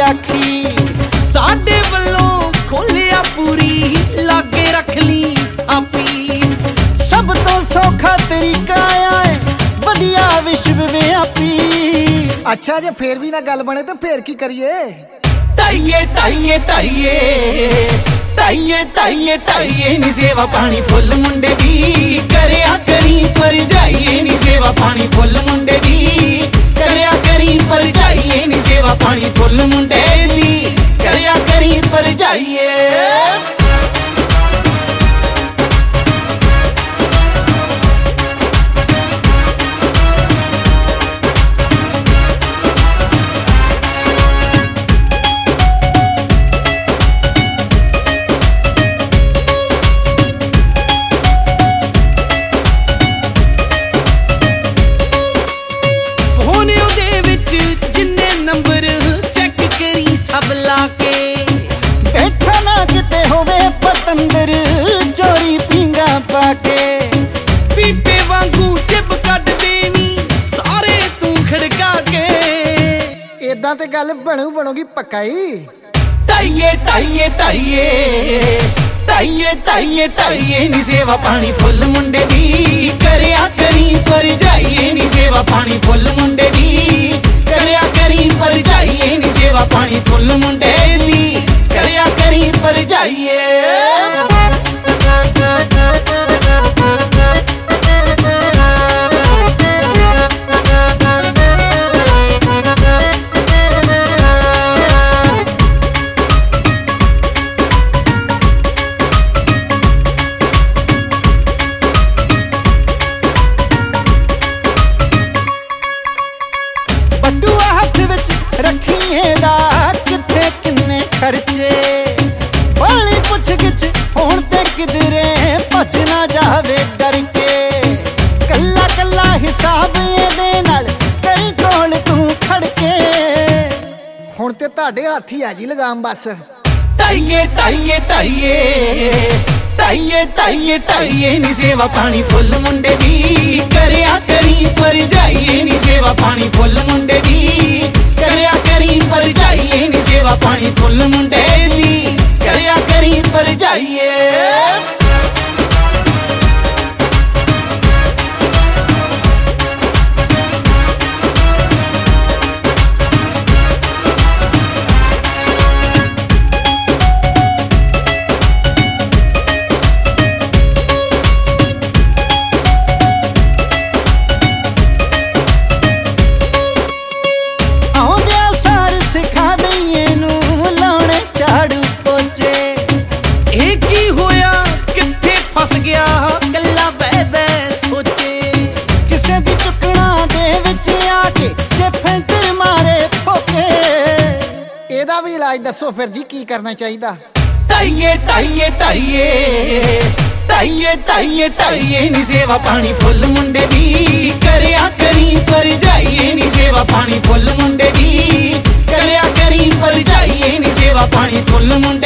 ਆਖੀ। ਸਾਡੇ ਵੱਲੋਂ ਖੋਲਿਆ ਪੂਰੀ ਲਾਗੇ ਰੱਖ ਲਈ ਆਪੀ। ਸਭ ਤੋਂ ਸੌਖਾ ਤਰੀਕਾ ਆ ਏ ਵਧੀਆ ਵਿਸ਼ਵ ਵਿਆਪੀ। ਅੱਛਾ ਜੇ ਫੇਰ ਵੀ ਨਾ ਗੱਲ ਬਣੇ ਤਾਂ ਫੇਰ ਕੀ ਕਰੀਏ? ਟਾਈਏ ਟਾਈਏ ਟਾਈਏ। ਟਾਈਏ ਟਾਈਏ ਟਾਈਏ ਨੀ ਸੇਵਾ ਪਾਣੀ ਫੁੱਲ ਮੁੰਡੇ ਦੀ। ਕਰਿਆ ਕਰੀ ਪਰ ਜਾਈਏ ਨੀ ਸੇਵਾ ਪਾਣੀ ਫੁੱਲ ਮੁੰਡੇ ਦੀ। ਪਾਣੀ ਫੁੱਲ ਲਾ ਕੇ। ਬੈਠਾ ਨਾ ਕਿਤੇ ਹੋਵੇ ਪਤੰਦਰ ਚੋਰੀ ਪਿੰਗਾ ਪਾ ਕੇ। ਪੀਪੇ ਵਾਂਗੂ ਚਿਪ ਕੱਢ ਦੇਣੀ ਸਾਰੇ ਤੂੰ ਖੜਕਾ ਕੇ। ਇਦਾਂ ਤੇ ਗੱਲ ਬਣੂ ਬਣੂਗੀ ਪੱਕਾ ਹੀ ਟਾਈਏ ਟਾਈਏ ਟਾਈਏ। ਟਾਈਏ ਟਾਈਏ ਟਾਈਏ ਨੀ ਸੇਵਾ ਪਾਣੀ ਫੁੱਲ ਮੁੰਡੇ ਦੀ। ਕਰਿਆ ਕਰੀ ਪਰ ਜਾਈਏ ਨੀ ਸੇਵਾ ਪਾਣੀ ਫੁੱਲ ਮੁੰਡੇ ਦੀ। ਪਾਣੀ ਫੁੱਲ ਮੁੰਡੇ ਦੀ ਕਰਿਆ ਕਰੀ ਪਰ ਜਾਈਏ ਬੱਟੂਆ ਹੱਥ ਖਰਚੇ। ਬਾਲੀ ਪੁੱਛ ਗਿੱਛ ਹੁਣ ਤੇ ਕਿਧਰੇ ਭੱਜ ਨਾ ਜਾਵੇ ਡਰ ਕੇ ਕੱਲਾ ਕੱਲਾ ਹਿਸਾਬ ਇਹਦੇ ਨਾਲ ਕਈ ਕੋਲ ਤੂੰ ਖੜ ਕੇ ਹੁਣ ਤੇ ਤੁਹਾਡੇ ਹੱਥ ਹੀ ਆ ਜੀ ਲਗਾਮ ਬਸ। ਟਾਈਏ ਟਾਈਏ ਟਾਈਏ। ਟਾਈਏ ਟਾਈਏ ਟਾਈਏ ਨੀ ਸੇਵਾ ਪਾਣੀ ਫੁੱਲ ਮੁੰਡੇ ਦੀ। ਕਰਿਆ ਕਰੀ ਪਰ ਜਾਈਏ ਨੀ ਸੇਵਾ ਪਾਣੀ ਫੁੱਲ ਮੁੰਡੇ ਸੇਵਾ ਪਾਣੀ ਫਸ ਗਿਆ ਕੱਲਾ ਬਹਿ ਬਹਿ ਸੋਚੇ। ਕਿਸੇ ਦੀ ਚੁੱਕਣਾ ਦੇ ਵਿੱਚ ਆ ਕੇ ਜੇ ਫੈਂਟ ਮਾਰੇ ਫੋਕੇ। ਇਹਦਾ ਵੀ ਇਲਾਜ ਦੱਸੋ ਫਿਰ ਜੀ ਕੀ ਕਰਨਾ ਚਾਹੀਦਾ? ਟਾਈਏ ਟਾਈਏ ਟਾਈਏ ਟਾਈਏ ਟਾਈਏ ਟਾਈਏ ਨੀ ਸੇਵਾ ਪਾਣੀ ਫੁੱਲ ਮੁੰਡੇ ਦੀ। ਕਰਿਆ ਕਰੀ ਪਰ ਜਾਈਏ ਨੀ ਸੇਵਾ ਪਾਣੀ ਫੁੱਲ ਮੁੰਡੇ ਦੀ। ਕਰਿਆ ਕਰੀ ਪਰ ਜਾਈਏ ਨੀ ਸੇਵਾ ਪਾਣੀ ਫੁੱਲ ਮੁੰਡੇ